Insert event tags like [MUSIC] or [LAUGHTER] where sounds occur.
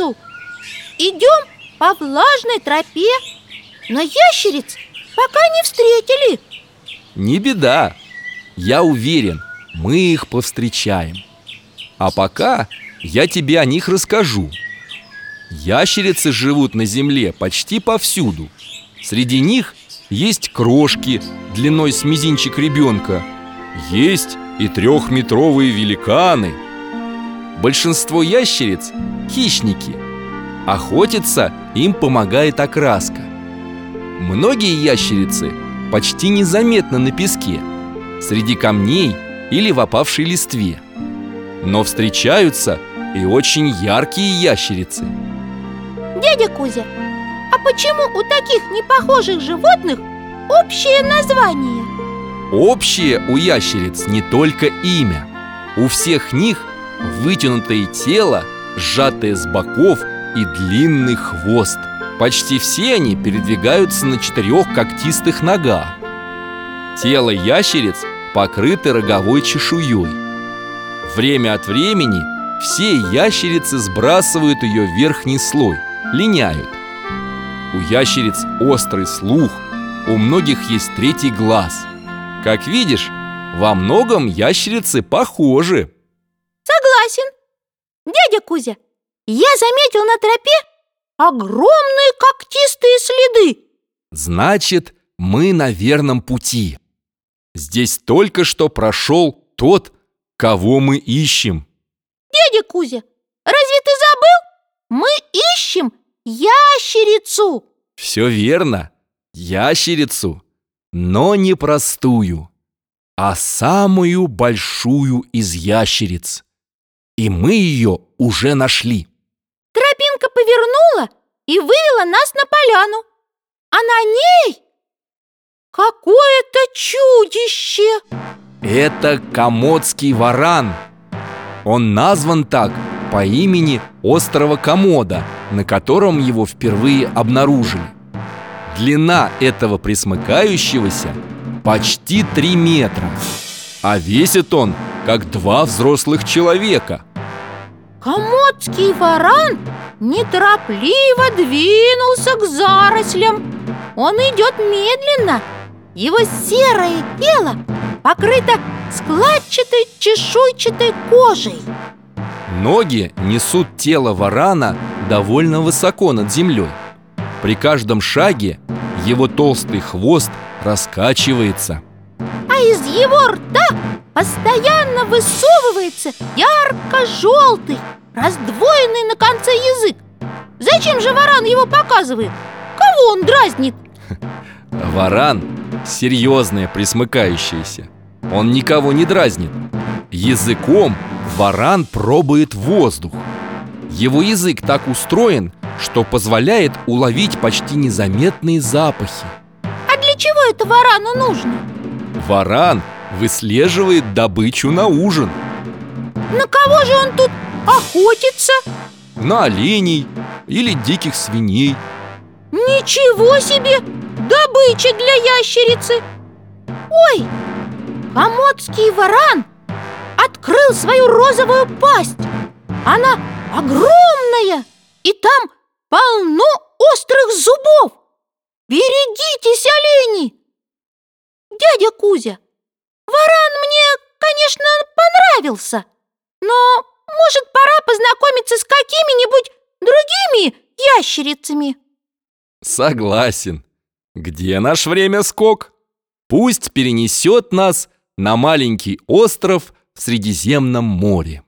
лесу. Идем по влажной тропе, но ящериц пока не встретили. Не беда. Я уверен, мы их повстречаем. А пока я тебе о них расскажу. Ящерицы живут на земле почти повсюду. Среди них есть крошки длиной с мизинчик ребенка. Есть и трехметровые великаны. Большинство ящериц – хищники. Охотиться им помогает окраска. Многие ящерицы почти незаметны на песке, среди камней или в опавшей листве. Но встречаются и очень яркие ящерицы. Дядя Кузя, а почему у таких непохожих животных общее название? Общее у ящериц не только имя. У всех них вытянутое тело, сжатое с боков и длинный хвост. Почти все они передвигаются на четырех когтистых ногах. Тело ящериц покрыто роговой чешуей. Время от времени все ящерицы сбрасывают ее верхний слой, линяют. У ящериц острый слух, у многих есть третий глаз. Как видишь, во многом ящерицы похожи. Согласен. Дядя Кузя, я заметил на тропе огромные когтистые следы. Значит, мы на верном пути. Здесь только что прошел тот, кого мы ищем. Дядя Кузя, разве ты забыл? Мы ищем ящерицу. Все верно, ящерицу, но не простую, а самую большую из ящериц. И мы ее уже нашли. Тропинка повернула и вывела нас на поляну. А на ней какое-то чудище. Это комодский варан. Он назван так по имени острова Комода, на котором его впервые обнаружили. Длина этого присмыкающегося почти 3 метра, а весит он, как два взрослых человека. Комодский варан неторопливо двинулся к зарослям. Он идет медленно. Его серое тело покрыто складчатой чешуйчатой кожей. Ноги несут тело варана довольно высоко над землей. При каждом шаге его толстый хвост раскачивается. Из его рта постоянно высовывается ярко-желтый, раздвоенный на конце язык. Зачем же варан его показывает? Кого он дразнит? [LAUGHS] Варан – серьезное присмыкающееся. Он никого не дразнит. Языком варан пробует воздух. Его язык так устроен, что позволяет уловить почти незаметные запахи. А для чего это варану нужно? Варан выслеживает добычу на ужин. На кого же он тут охотится? На оленей или диких свиней. Ничего себе! Добыча для ящерицы! Ой, комодский варан открыл свою розовую пасть. Она огромная, и там полно острых зубов. Берегитесь, олени! Дядя Кузя, варан мне, конечно, понравился, но, может, пора познакомиться с какими-нибудь другими ящерицами? Согласен. Где наш время скок? Пусть перенесет нас на маленький остров в Средиземном море.